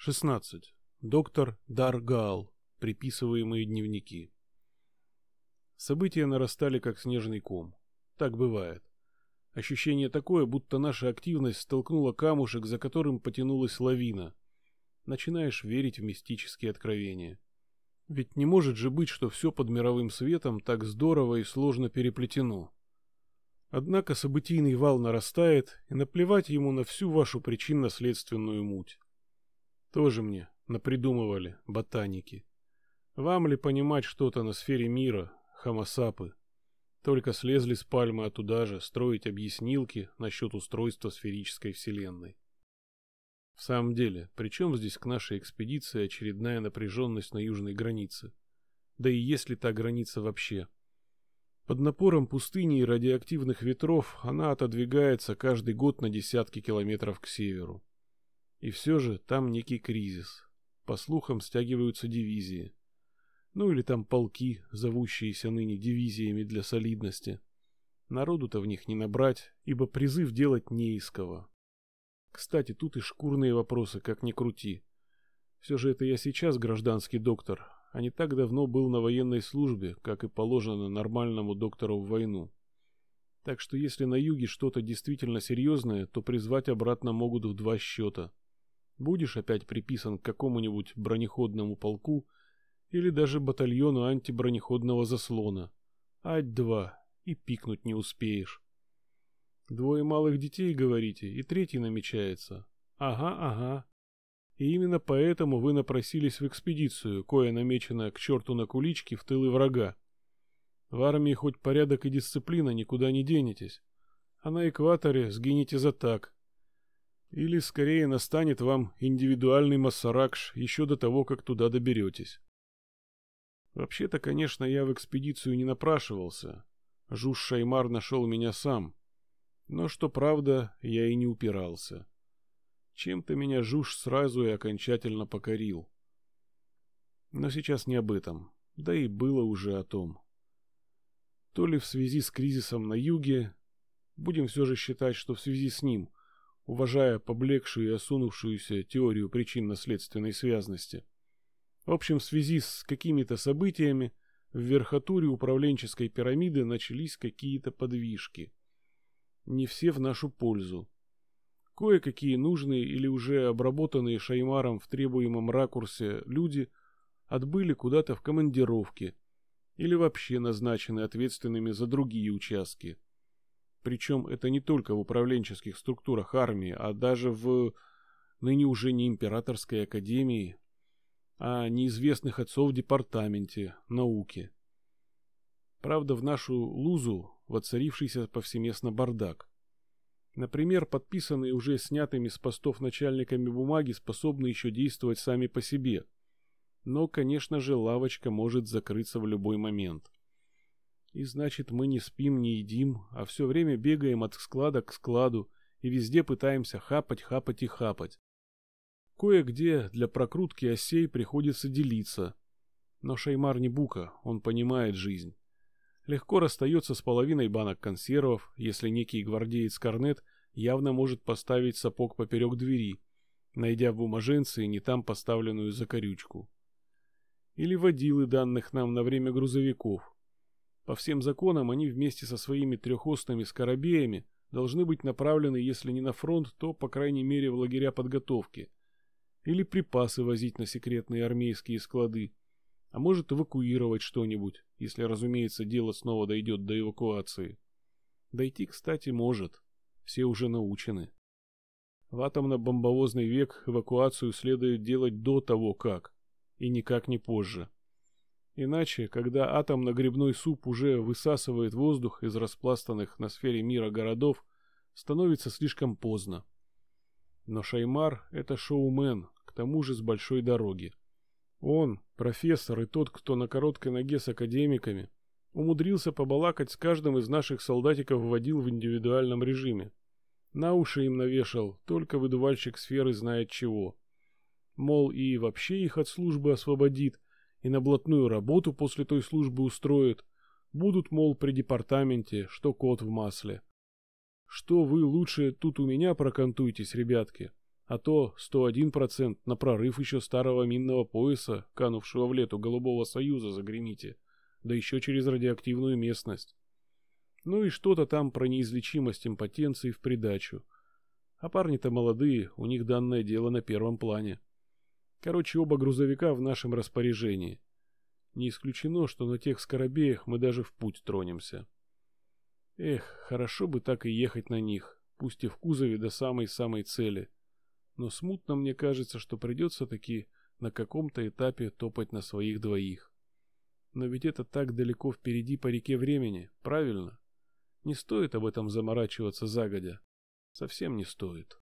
16. Доктор Даргал. Приписываемые дневники. События нарастали как снежный ком. Так бывает. Ощущение такое, будто наша активность столкнула камушек, за которым потянулась лавина. Начинаешь верить в мистические откровения. Ведь не может же быть, что все под мировым светом так здорово и сложно переплетено. Однако событийный вал нарастает, и наплевать ему на всю вашу причинно-следственную муть. Тоже мне напридумывали ботаники. Вам ли понимать что-то на сфере мира, хамасапы? Только слезли с пальмы, а туда же строить объяснилки насчет устройства сферической вселенной. В самом деле, при чем здесь к нашей экспедиции очередная напряженность на южной границе? Да и есть ли та граница вообще? Под напором пустыни и радиоактивных ветров она отодвигается каждый год на десятки километров к северу. И все же там некий кризис. По слухам стягиваются дивизии. Ну или там полки, зовущиеся ныне дивизиями для солидности. Народу-то в них не набрать, ибо призыв делать не из кого. Кстати, тут и шкурные вопросы, как ни крути. Все же это я сейчас гражданский доктор, а не так давно был на военной службе, как и положено нормальному доктору в войну. Так что если на юге что-то действительно серьезное, то призвать обратно могут в два счета. Будешь опять приписан к какому-нибудь бронеходному полку или даже батальону антибронеходного заслона. Ать-два, и пикнуть не успеешь. Двое малых детей, говорите, и третий намечается. Ага, ага. И именно поэтому вы напросились в экспедицию, кое намечено к черту на куличке в тылы врага. В армии хоть порядок и дисциплина, никуда не денетесь. А на экваторе сгинете за так, или скорее настанет вам индивидуальный массаракш еще до того, как туда доберетесь. Вообще-то, конечно, я в экспедицию не напрашивался. Жуж Шаймар нашел меня сам. Но что правда, я и не упирался. Чем-то меня Жуж сразу и окончательно покорил. Но сейчас не об этом, да и было уже о том. То ли в связи с кризисом на юге, будем все же считать, что в связи с ним – уважая поблекшую и осунувшуюся теорию причинно-следственной связности. В общем, в связи с какими-то событиями в верхотуре управленческой пирамиды начались какие-то подвижки. Не все в нашу пользу. Кое-какие нужные или уже обработанные Шаймаром в требуемом ракурсе люди отбыли куда-то в командировки или вообще назначены ответственными за другие участки. Причем это не только в управленческих структурах армии, а даже в ныне уже не императорской академии, а неизвестных отцов департаменте науки. Правда, в нашу лузу воцарившийся повсеместно бардак. Например, подписанные уже снятыми с постов начальниками бумаги способны еще действовать сами по себе. Но, конечно же, лавочка может закрыться в любой момент. И значит, мы не спим, не едим, а все время бегаем от склада к складу и везде пытаемся хапать, хапать и хапать. Кое-где для прокрутки осей приходится делиться. Но Шаймар не бука, он понимает жизнь. Легко расстается с половиной банок консервов, если некий гвардеец Корнет явно может поставить сапог поперек двери, найдя в бумаженце не там поставленную закорючку. Или водилы данных нам на время грузовиков – по всем законам они вместе со своими трехосными скоробеями должны быть направлены, если не на фронт, то, по крайней мере, в лагеря подготовки. Или припасы возить на секретные армейские склады. А может эвакуировать что-нибудь, если, разумеется, дело снова дойдет до эвакуации. Дойти, кстати, может. Все уже научены. В атомно-бомбовозный век эвакуацию следует делать до того как, и никак не позже. Иначе, когда атомно-грибной суп уже высасывает воздух из распластанных на сфере мира городов, становится слишком поздно. Но Шаймар — это шоумен, к тому же с большой дороги. Он, профессор и тот, кто на короткой ноге с академиками, умудрился побалакать с каждым из наших солдатиков водил в индивидуальном режиме. На уши им навешал, только выдувальщик сферы знает чего. Мол, и вообще их от службы освободит — и на блатную работу после той службы устроят. Будут, мол, при департаменте, что кот в масле. Что вы лучше тут у меня прокантуйтесь, ребятки, А то 101% на прорыв еще старого минного пояса, канувшего в лету Голубого Союза, загремите. Да еще через радиоактивную местность. Ну и что-то там про неизлечимость импотенции в придачу. А парни-то молодые, у них данное дело на первом плане. Короче, оба грузовика в нашем распоряжении. Не исключено, что на тех скоробеях мы даже в путь тронемся. Эх, хорошо бы так и ехать на них, пусть и в кузове до самой-самой цели. Но смутно мне кажется, что придется таки на каком-то этапе топать на своих двоих. Но ведь это так далеко впереди по реке времени, правильно? Не стоит об этом заморачиваться загодя. Совсем не стоит.